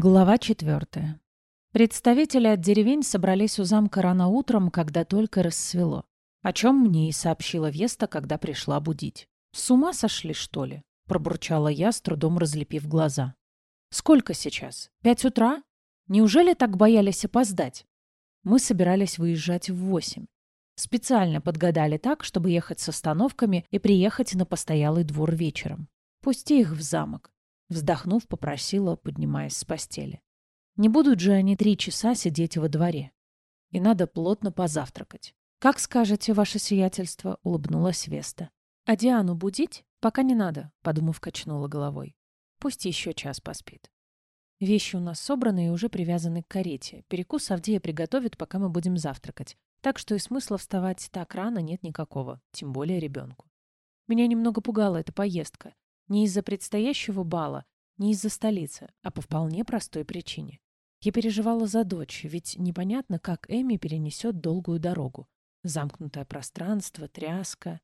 Глава четвертая. Представители от деревень собрались у замка рано утром, когда только рассвело. О чем мне и сообщила Веста, когда пришла будить. «С ума сошли, что ли?» – пробурчала я, с трудом разлепив глаза. «Сколько сейчас? Пять утра? Неужели так боялись опоздать?» Мы собирались выезжать в восемь. Специально подгадали так, чтобы ехать с остановками и приехать на постоялый двор вечером. Пусти их в замок. Вздохнув, попросила, поднимаясь с постели. Не будут же они три часа сидеть во дворе. И надо плотно позавтракать. «Как скажете, ваше сиятельство», — улыбнулась Веста. «А Диану будить? Пока не надо», — подумав, качнула головой. «Пусть еще час поспит». Вещи у нас собраны и уже привязаны к карете. Перекус Авдея приготовит, пока мы будем завтракать. Так что и смысла вставать так рано нет никакого, тем более ребенку. Меня немного пугала эта поездка. Не из-за предстоящего бала, не из-за столицы, а по вполне простой причине. Я переживала за дочь, ведь непонятно, как Эми перенесет долгую дорогу. Замкнутое пространство, тряска.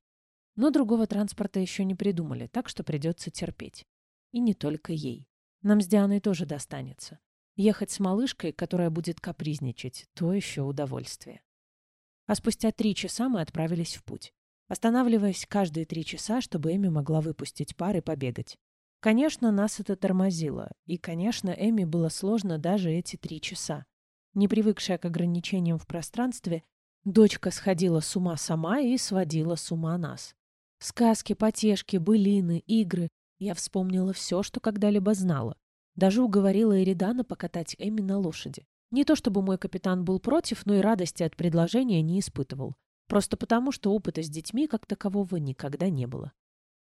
Но другого транспорта еще не придумали, так что придется терпеть. И не только ей. Нам с Дианой тоже достанется. Ехать с малышкой, которая будет капризничать, то еще удовольствие. А спустя три часа мы отправились в путь останавливаясь каждые три часа, чтобы Эми могла выпустить пар и побегать. Конечно, нас это тормозило, и, конечно, Эми было сложно даже эти три часа. Не привыкшая к ограничениям в пространстве, дочка сходила с ума сама и сводила с ума нас. Сказки, потешки, былины, игры. Я вспомнила все, что когда-либо знала. Даже уговорила Эридана покатать Эми на лошади. Не то чтобы мой капитан был против, но и радости от предложения не испытывал. Просто потому, что опыта с детьми как такового никогда не было.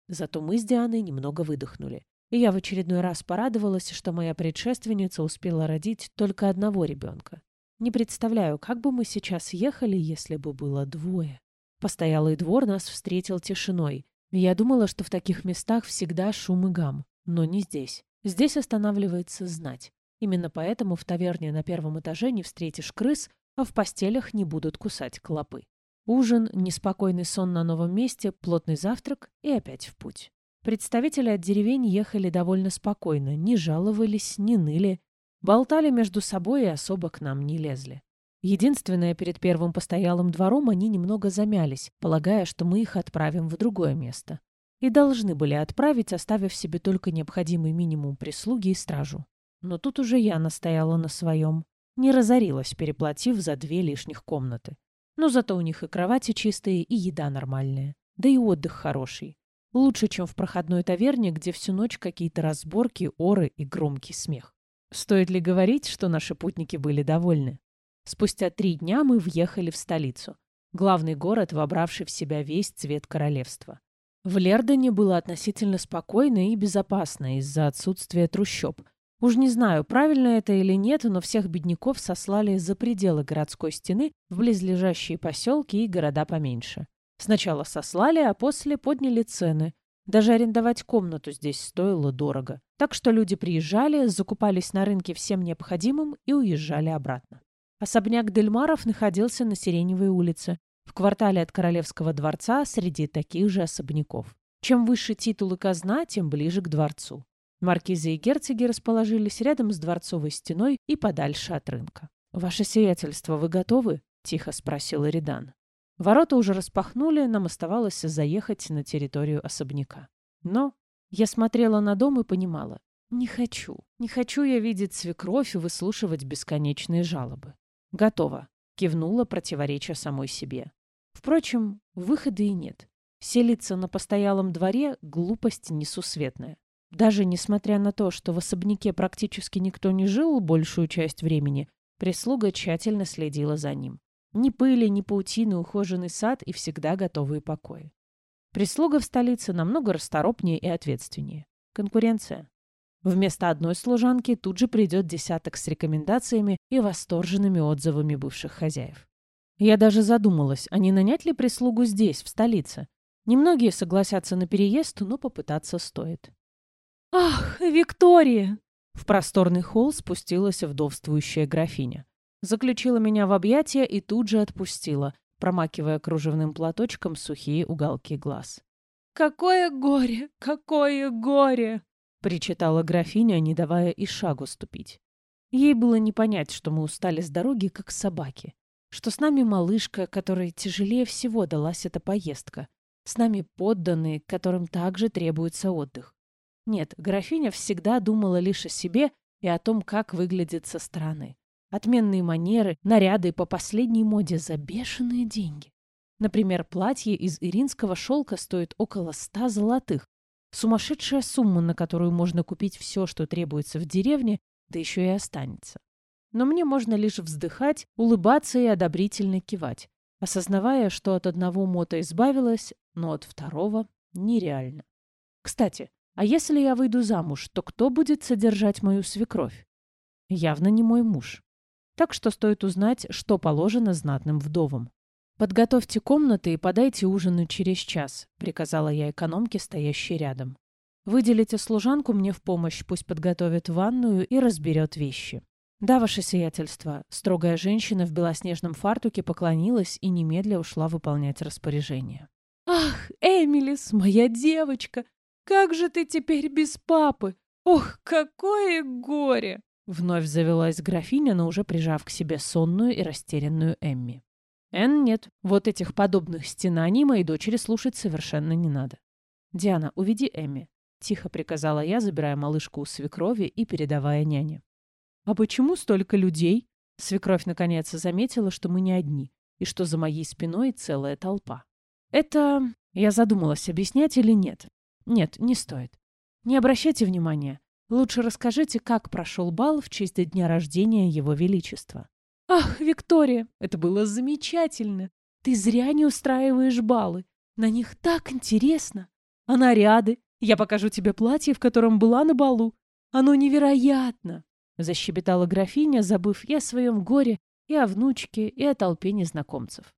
Зато мы с Дианой немного выдохнули. И я в очередной раз порадовалась, что моя предшественница успела родить только одного ребенка. Не представляю, как бы мы сейчас ехали, если бы было двое. Постоялый двор нас встретил тишиной. Я думала, что в таких местах всегда шум и гам. Но не здесь. Здесь останавливается знать. Именно поэтому в таверне на первом этаже не встретишь крыс, а в постелях не будут кусать клопы. Ужин, неспокойный сон на новом месте, плотный завтрак и опять в путь. Представители от деревень ехали довольно спокойно, не жаловались, не ныли, болтали между собой и особо к нам не лезли. Единственное, перед первым постоялым двором они немного замялись, полагая, что мы их отправим в другое место. И должны были отправить, оставив себе только необходимый минимум прислуги и стражу. Но тут уже я настояла на своем. Не разорилась, переплатив за две лишних комнаты. Но зато у них и кровати чистые, и еда нормальная. Да и отдых хороший. Лучше, чем в проходной таверне, где всю ночь какие-то разборки, оры и громкий смех. Стоит ли говорить, что наши путники были довольны? Спустя три дня мы въехали в столицу. Главный город, вобравший в себя весь цвет королевства. В Лердоне было относительно спокойно и безопасно из-за отсутствия трущоб – Уж не знаю, правильно это или нет, но всех бедняков сослали за пределы городской стены в близлежащие поселки и города поменьше. Сначала сослали, а после подняли цены. Даже арендовать комнату здесь стоило дорого. Так что люди приезжали, закупались на рынке всем необходимым и уезжали обратно. Особняк Дельмаров находился на Сиреневой улице, в квартале от Королевского дворца среди таких же особняков. Чем выше титул и казна, тем ближе к дворцу. Маркизы и герцоги расположились рядом с дворцовой стеной и подальше от рынка. «Ваше сиятельство, вы готовы?» — тихо спросил Эридан. Ворота уже распахнули, нам оставалось заехать на территорию особняка. Но я смотрела на дом и понимала, не хочу, не хочу я видеть свекровь и выслушивать бесконечные жалобы. «Готово», — кивнула, противореча самой себе. Впрочем, выхода и нет. Селиться на постоялом дворе — глупость несусветная. Даже несмотря на то, что в особняке практически никто не жил большую часть времени, прислуга тщательно следила за ним. Ни пыли, ни паутины, ухоженный сад и всегда готовые покои. Прислуга в столице намного расторопнее и ответственнее. Конкуренция. Вместо одной служанки тут же придет десяток с рекомендациями и восторженными отзывами бывших хозяев. Я даже задумалась, а не нанять ли прислугу здесь, в столице. Немногие согласятся на переезд, но попытаться стоит. «Ах, Виктория!» В просторный холл спустилась вдовствующая графиня. Заключила меня в объятия и тут же отпустила, промакивая кружевным платочком сухие уголки глаз. «Какое горе! Какое горе!» — причитала графиня, не давая и шагу ступить. Ей было не понять, что мы устали с дороги, как собаки. Что с нами малышка, которой тяжелее всего далась эта поездка. С нами подданные, которым также требуется отдых. Нет, графиня всегда думала лишь о себе и о том, как выглядит со стороны. Отменные манеры, наряды по последней моде за бешеные деньги. Например, платье из иринского шелка стоит около ста золотых. Сумасшедшая сумма, на которую можно купить все, что требуется в деревне, да еще и останется. Но мне можно лишь вздыхать, улыбаться и одобрительно кивать, осознавая, что от одного мота избавилась, но от второго нереально. Кстати, а если я выйду замуж, то кто будет содержать мою свекровь? Явно не мой муж. Так что стоит узнать, что положено знатным вдовам. «Подготовьте комнаты и подайте ужин через час», — приказала я экономке, стоящей рядом. «Выделите служанку мне в помощь, пусть подготовит ванную и разберет вещи». «Да, ваше сиятельство», — строгая женщина в белоснежном фартуке поклонилась и немедля ушла выполнять распоряжение. «Ах, Эмилис, моя девочка! Как же ты теперь без папы? Ох, какое горе!» Вновь завелась графиня, но уже прижав к себе сонную и растерянную Эмми. «Эн, нет, вот этих подобных стенаний моей дочери слушать совершенно не надо. Диана, уведи Эмми», — тихо приказала я, забирая малышку у свекрови и передавая няне. «А почему столько людей?» Свекровь наконец заметила, что мы не одни, и что за моей спиной целая толпа. «Это...» Я задумалась, объяснять или нет. Нет, не стоит. Не обращайте внимания. Лучше расскажите, как прошел бал в честь дня рождения Его Величества. Ах, Виктория, это было замечательно. Ты зря не устраиваешь балы. На них так интересно. А наряды? Я покажу тебе платье, в котором была на балу. Оно невероятно. Защебетала графиня, забыв и о своем горе, и о внучке, и о толпе незнакомцев.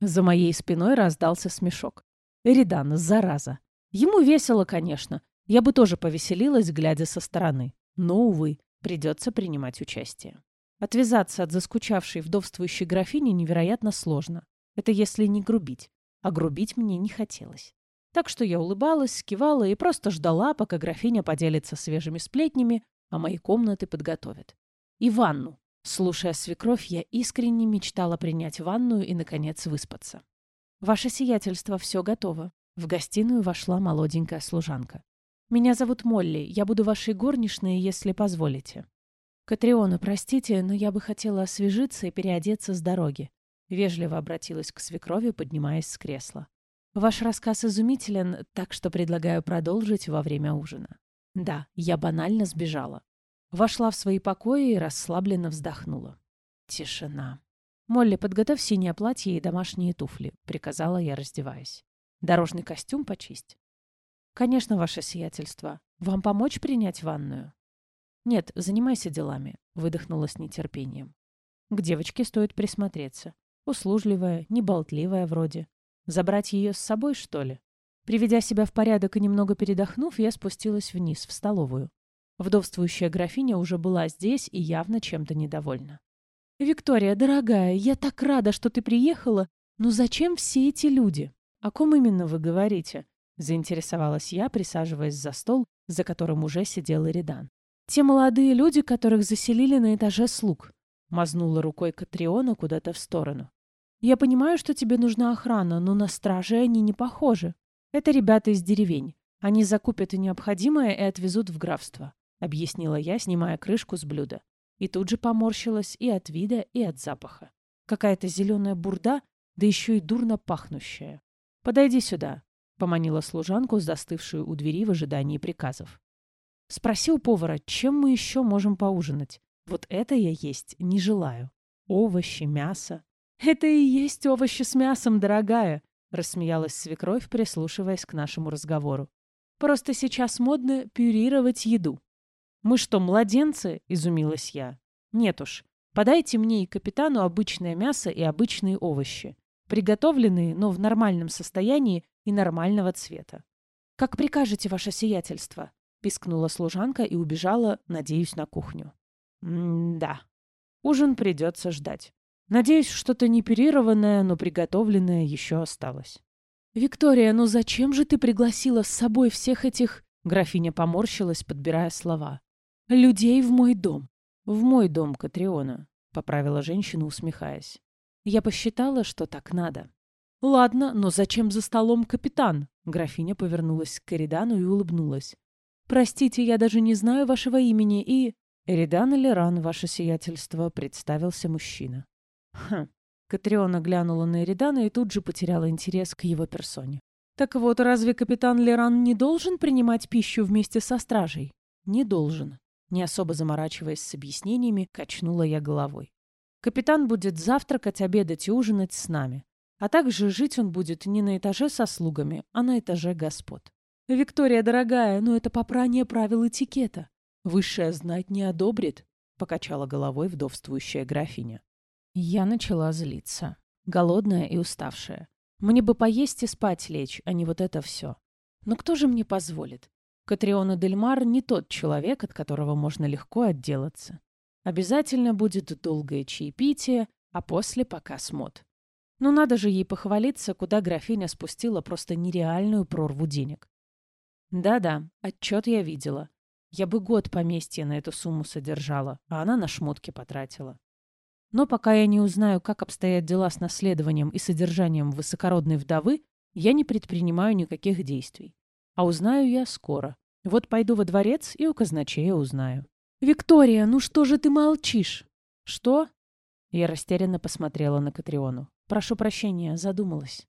За моей спиной раздался смешок. Эридан, зараза. Ему весело, конечно. Я бы тоже повеселилась, глядя со стороны. Но, увы, придется принимать участие. Отвязаться от заскучавшей вдовствующей графини невероятно сложно. Это если не грубить. А грубить мне не хотелось. Так что я улыбалась, скивала и просто ждала, пока графиня поделится свежими сплетнями, а мои комнаты подготовят. И ванну. Слушая свекровь, я искренне мечтала принять ванную и, наконец, выспаться. «Ваше сиятельство, все готово», в гостиную вошла молоденькая служанка. «Меня зовут Молли. Я буду вашей горничной, если позволите». «Катриона, простите, но я бы хотела освежиться и переодеться с дороги», вежливо обратилась к свекрови, поднимаясь с кресла. «Ваш рассказ изумителен, так что предлагаю продолжить во время ужина». Да, я банально сбежала. Вошла в свои покои и расслабленно вздохнула. Тишина. «Молли, подготовь синее платье и домашние туфли», — приказала я, раздеваясь. Дорожный костюм почисть. Конечно, ваше сиятельство. Вам помочь принять ванную? Нет, занимайся делами, выдохнула с нетерпением. К девочке стоит присмотреться. Услужливая, неболтливая вроде. Забрать ее с собой, что ли? Приведя себя в порядок и немного передохнув, я спустилась вниз, в столовую. Вдовствующая графиня уже была здесь и явно чем-то недовольна. «Виктория, дорогая, я так рада, что ты приехала, но зачем все эти люди?» «О ком именно вы говорите?» — заинтересовалась я, присаживаясь за стол, за которым уже сидел Иридан. «Те молодые люди, которых заселили на этаже слуг», — мазнула рукой Катриона куда-то в сторону. «Я понимаю, что тебе нужна охрана, но на страже они не похожи. Это ребята из деревень. Они закупят необходимое и отвезут в графство», — объяснила я, снимая крышку с блюда. И тут же поморщилась и от вида, и от запаха. Какая-то зеленая бурда, да еще и дурно пахнущая. «Подойди сюда», — поманила служанку, застывшую у двери в ожидании приказов. Спроси у повара, чем мы еще можем поужинать. Вот это я есть не желаю. Овощи, мясо. Это и есть овощи с мясом, дорогая, рассмеялась свекровь, прислушиваясь к нашему разговору. Просто сейчас модно пюрировать еду. Мы что, младенцы? изумилась я. Нет уж. Подайте мне и капитану обычное мясо и обычные овощи приготовленные, но в нормальном состоянии и нормального цвета. «Как прикажете, ваше сиятельство?» — пискнула служанка и убежала, надеюсь, на кухню. «М-да. Ужин придется ждать. Надеюсь, что-то не пюрированное, но приготовленное еще осталось». «Виктория, ну зачем же ты пригласила с собой всех этих...» Графиня поморщилась, подбирая слова. «Людей в мой дом. «В мой дом, Катриона», — поправила женщина, усмехаясь. «Я посчитала, что так надо». «Ладно, но зачем за столом капитан?» Графиня повернулась к Эридану и улыбнулась. «Простите, я даже не знаю вашего имени и...» «Эридан Леран, ваше сиятельство», — представился мужчина. «Хм». Катриона глянула на Эридана и тут же потеряла интерес к его персоне. «Так вот, разве капитан Леран не должен принимать пищу вместе со стражей?» «Не должен». Не особо заморачиваясь с объяснениями, качнула я головой. «Капитан будет завтракать, обедать и ужинать с нами. А также жить он будет не на этаже со слугами, а на этаже господ. «Виктория, дорогая, но это попрание правил этикета. Высшая знать не одобрит», — покачала головой вдовствующая графиня. Я начала злиться. Голодная и уставшая. Мне бы поесть и спать лечь, а не вот это все. Но кто же мне позволит? Катриона Дельмар не тот человек, от которого можно легко отделаться. Обязательно будет долгое чаепитие, а после показ мод. Ну надо же ей похвалиться, куда графиня спустила просто нереальную прорву денег. Да-да, отчет я видела. Я бы год поместья на эту сумму содержала, а она на шмотки потратила. Но пока я не узнаю, как обстоят дела с наследованием и содержанием высокородной вдовы, я не предпринимаю никаких действий. А узнаю я скоро. Вот пойду во дворец и у казначея узнаю. «Виктория, ну что же ты молчишь?» «Что?» Я растерянно посмотрела на Катриону. Прошу прощения, задумалась.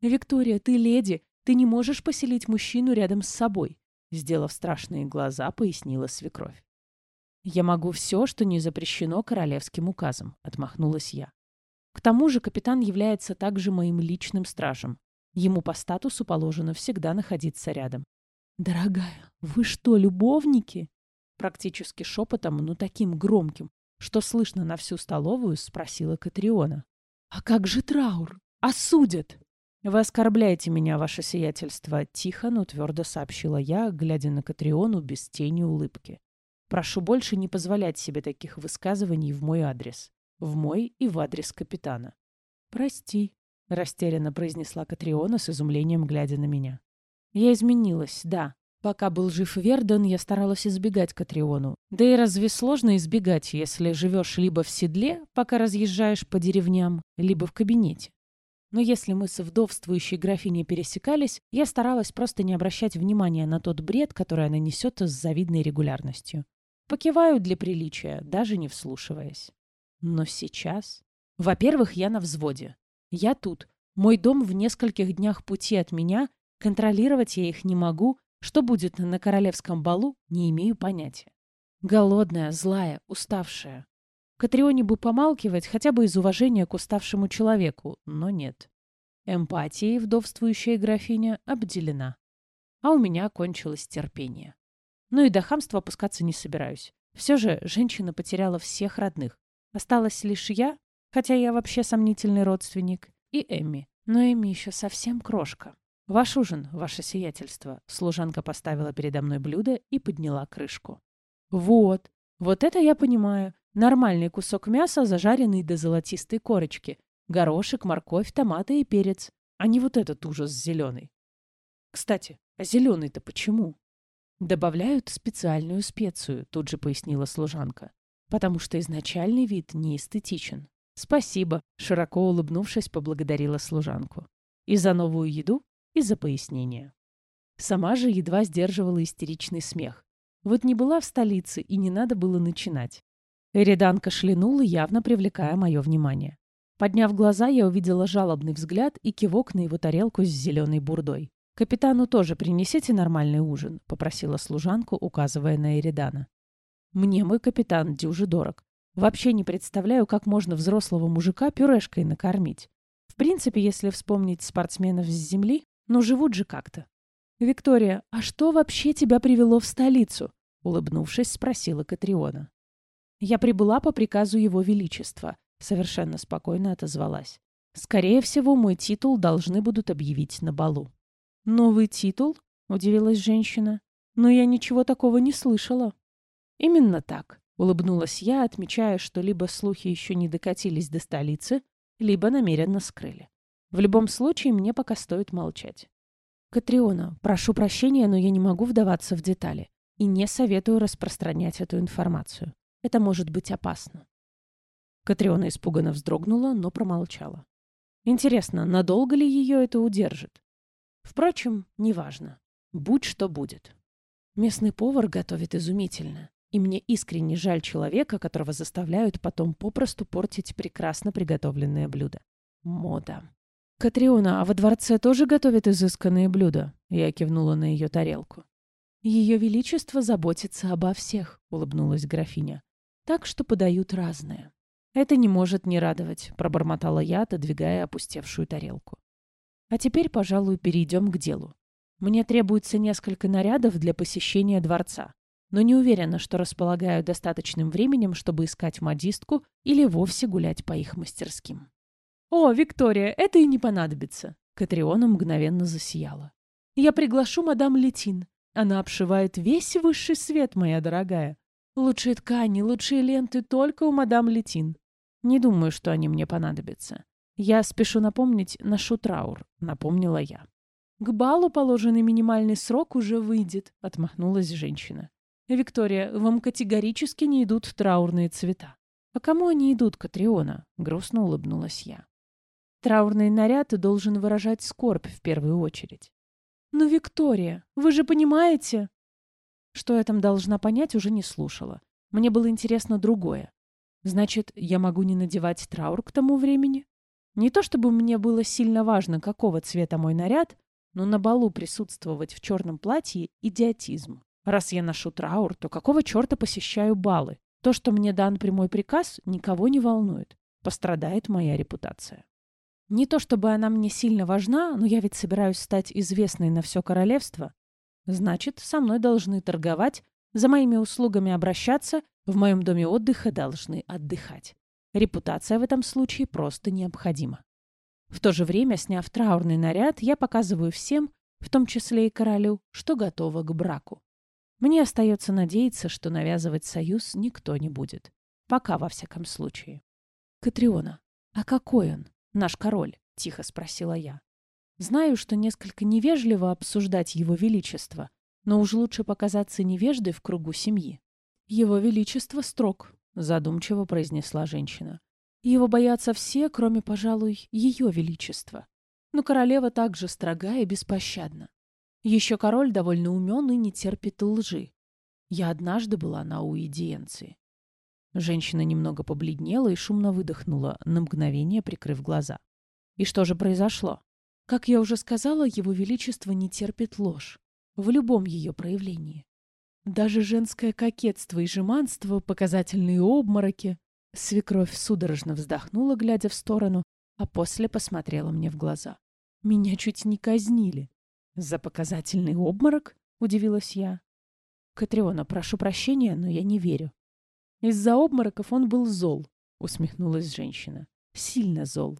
«Виктория, ты леди, ты не можешь поселить мужчину рядом с собой», сделав страшные глаза, пояснила свекровь. «Я могу все, что не запрещено королевским указом», — отмахнулась я. «К тому же капитан является также моим личным стражем. Ему по статусу положено всегда находиться рядом». «Дорогая, вы что, любовники?» Практически шепотом, но таким громким, что слышно на всю столовую, спросила Катриона. «А как же траур? Осудят!» «Вы оскорбляете меня, ваше сиятельство», — тихо, но твердо сообщила я, глядя на Катриону без тени улыбки. «Прошу больше не позволять себе таких высказываний в мой адрес. В мой и в адрес капитана». «Прости», — растерянно произнесла Катриона с изумлением, глядя на меня. «Я изменилась, да. Пока был жив Верден, я старалась избегать Катриону. Да и разве сложно избегать, если живешь либо в седле, пока разъезжаешь по деревням, либо в кабинете? Но если мы с вдовствующей графиней пересекались, я старалась просто не обращать внимания на тот бред, который она несет с завидной регулярностью. Покиваю для приличия, даже не вслушиваясь. Но сейчас... Во-первых, я на взводе. Я тут. Мой дом в нескольких днях пути от меня, контролировать я их не могу, что будет на королевском балу, не имею понятия. Голодная, злая, уставшая. Катрионе бы помалкивать хотя бы из уважения к уставшему человеку, но нет. Эмпатией вдовствующая графиня обделена. А у меня кончилось терпение. Ну и до хамства опускаться не собираюсь. Все же женщина потеряла всех родных. Осталась лишь я, хотя я вообще сомнительный родственник, и Эмми. Но Эмми еще совсем крошка. «Ваш ужин, ваше сиятельство», — служанка поставила передо мной блюдо и подняла крышку. «Вот, вот это я понимаю. Нормальный кусок мяса, зажаренный до золотистой корочки. Горошек, морковь, томаты и перец. А не вот этот ужас зеленый. Кстати, а зеленый-то почему? Добавляют специальную специю, тут же пояснила служанка. Потому что изначальный вид не эстетичен. Спасибо, широко улыбнувшись, поблагодарила служанку. И за новую еду, и за пояснение. Сама же едва сдерживала истеричный смех. Вот не была в столице, и не надо было начинать. Эридан кашлянул, явно привлекая мое внимание. Подняв глаза, я увидела жалобный взгляд и кивок на его тарелку с зеленой бурдой. «Капитану тоже принесите нормальный ужин», — попросила служанку, указывая на Эридана. «Мне мой капитан дюжи дорог. Вообще не представляю, как можно взрослого мужика пюрешкой накормить. В принципе, если вспомнить спортсменов с земли, но живут же как-то. «Виктория, а что вообще тебя привело в столицу?» Улыбнувшись, спросила Катриона. «Я прибыла по приказу Его Величества», совершенно спокойно отозвалась. «Скорее всего, мой титул должны будут объявить на балу». «Новый титул?» — удивилась женщина. «Но я ничего такого не слышала». «Именно так», — улыбнулась я, отмечая, что либо слухи еще не докатились до столицы, либо намеренно скрыли. В любом случае, мне пока стоит молчать. «Катриона, прошу прощения, но я не могу вдаваться в детали и не советую распространять эту информацию. Это может быть опасно. Катриона испуганно вздрогнула, но промолчала. Интересно, надолго ли ее это удержит? Впрочем, неважно. Будь что будет. Местный повар готовит изумительно. И мне искренне жаль человека, которого заставляют потом попросту портить прекрасно приготовленное блюдо. Мода. «Катриона, а во дворце тоже готовят изысканные блюда?» Я кивнула на ее тарелку. «Ее Величество заботится обо всех», — улыбнулась графиня. «Так что подают разное». «Это не может не радовать», — пробормотала я, отодвигая опустевшую тарелку. «А теперь, пожалуй, перейдем к делу. Мне требуется несколько нарядов для посещения дворца но не уверена, что располагаю достаточным временем, чтобы искать модистку или вовсе гулять по их мастерским. «О, Виктория, это и не понадобится!» Катриона мгновенно засияла. «Я приглашу мадам Летин. Она обшивает весь высший свет, моя дорогая. Лучшие ткани, лучшие ленты только у мадам Летин. Не думаю, что они мне понадобятся. Я спешу напомнить нашу траур», — напомнила я. «К балу положенный минимальный срок уже выйдет», — отмахнулась женщина. «Виктория, вам категорически не идут траурные цвета». «А кому они идут, Катриона?» — грустно улыбнулась я. «Траурный наряд должен выражать скорбь в первую очередь». «Но, Виктория, вы же понимаете...» Что я там должна понять, уже не слушала. Мне было интересно другое. Значит, я могу не надевать траур к тому времени? Не то чтобы мне было сильно важно, какого цвета мой наряд, но на балу присутствовать в черном платье — идиотизм. Раз я ношу траур, то какого черта посещаю балы? То, что мне дан прямой приказ, никого не волнует. Пострадает моя репутация. Не то чтобы она мне сильно важна, но я ведь собираюсь стать известной на все королевство. Значит, со мной должны торговать, за моими услугами обращаться, в моем доме отдыха должны отдыхать. Репутация в этом случае просто необходима. В то же время, сняв траурный наряд, я показываю всем, в том числе и королю, что готова к браку. Мне остается надеяться, что навязывать союз никто не будет. Пока, во всяком случае. «Катриона, а какой он, наш король?» — тихо спросила я. «Знаю, что несколько невежливо обсуждать его величество, но уж лучше показаться невеждой в кругу семьи». «Его величество строг», — задумчиво произнесла женщина. «Его боятся все, кроме, пожалуй, ее величества. Но королева также строга и беспощадна. Еще король довольно умен и не терпит лжи. Я однажды была на уидиенции. Женщина немного побледнела и шумно выдохнула, на мгновение прикрыв глаза. И что же произошло? Как я уже сказала, его величество не терпит ложь. В любом ее проявлении. Даже женское кокетство и жеманство, показательные обмороки. Свекровь судорожно вздохнула, глядя в сторону, а после посмотрела мне в глаза. Меня чуть не казнили. «За показательный обморок?» — удивилась я. «Катриона, прошу прощения, но я не верю». «Из-за обмороков он был зол», — усмехнулась женщина. «Сильно зол.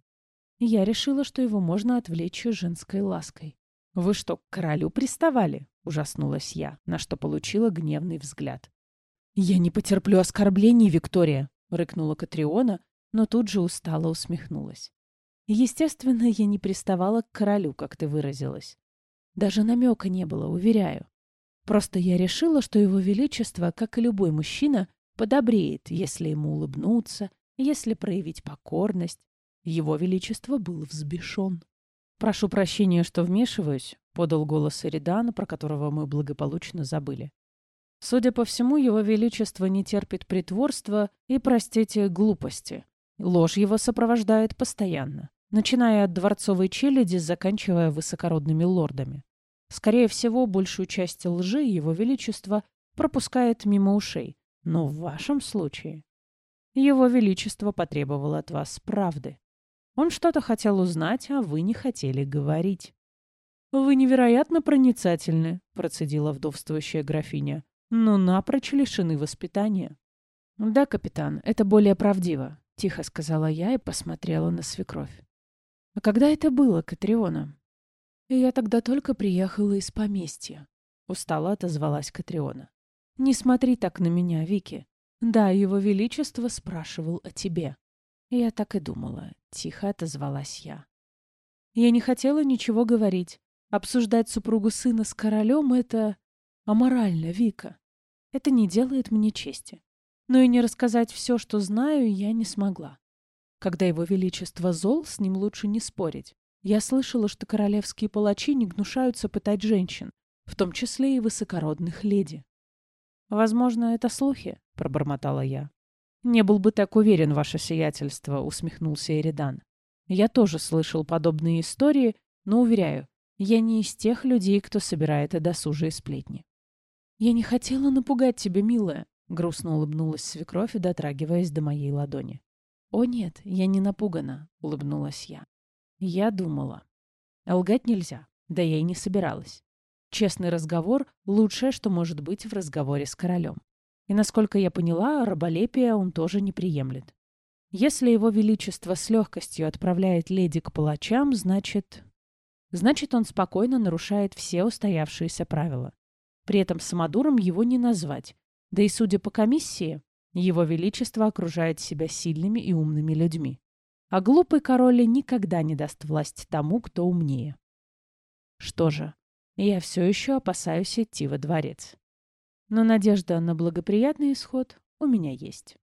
Я решила, что его можно отвлечь женской лаской». «Вы что, к королю приставали?» — ужаснулась я, на что получила гневный взгляд. «Я не потерплю оскорблений, Виктория!» — рыкнула Катриона, но тут же устало усмехнулась. «Естественно, я не приставала к королю, как ты выразилась. Даже намека не было, уверяю. Просто я решила, что его величество, как и любой мужчина, подобреет, если ему улыбнуться, если проявить покорность. Его величество был взбешен. «Прошу прощения, что вмешиваюсь», — подал голос Эридана, про которого мы благополучно забыли. Судя по всему, его величество не терпит притворства и, простите, глупости. Ложь его сопровождает постоянно, начиная от дворцовой челяди, заканчивая высокородными лордами. Скорее всего, большую часть лжи Его Величество пропускает мимо ушей. Но в вашем случае Его Величество потребовало от вас правды. Он что-то хотел узнать, а вы не хотели говорить. «Вы невероятно проницательны», — процедила вдовствующая графиня, «но напрочь лишены воспитания». «Да, капитан, это более правдиво», — тихо сказала я и посмотрела на свекровь. «А когда это было, Катриона?» «Я тогда только приехала из поместья», — устало отозвалась Катриона. «Не смотри так на меня, Вики. Да, его величество спрашивал о тебе». Я так и думала, тихо отозвалась я. Я не хотела ничего говорить. Обсуждать супругу сына с королем — это аморально, Вика. Это не делает мне чести. Но и не рассказать все, что знаю, я не смогла. Когда его величество зол, с ним лучше не спорить. Я слышала, что королевские палачи не гнушаются пытать женщин, в том числе и высокородных леди. «Возможно, это слухи», — пробормотала я. «Не был бы так уверен, ваше сиятельство», — усмехнулся Эридан. «Я тоже слышал подобные истории, но, уверяю, я не из тех людей, кто собирает и досужие сплетни». «Я не хотела напугать тебя, милая», — грустно улыбнулась свекровь, дотрагиваясь до моей ладони. «О нет, я не напугана», — улыбнулась я. «Я думала. Лгать нельзя, да я и не собиралась. Честный разговор — лучшее, что может быть в разговоре с королем. И, насколько я поняла, раболепия он тоже не приемлет. Если его величество с легкостью отправляет леди к палачам, значит... Значит, он спокойно нарушает все устоявшиеся правила. При этом самодуром его не назвать. Да и судя по комиссии, его величество окружает себя сильными и умными людьми. А глупый король никогда не даст власть тому, кто умнее. Что же, я все еще опасаюсь идти во дворец. Но надежда на благоприятный исход у меня есть.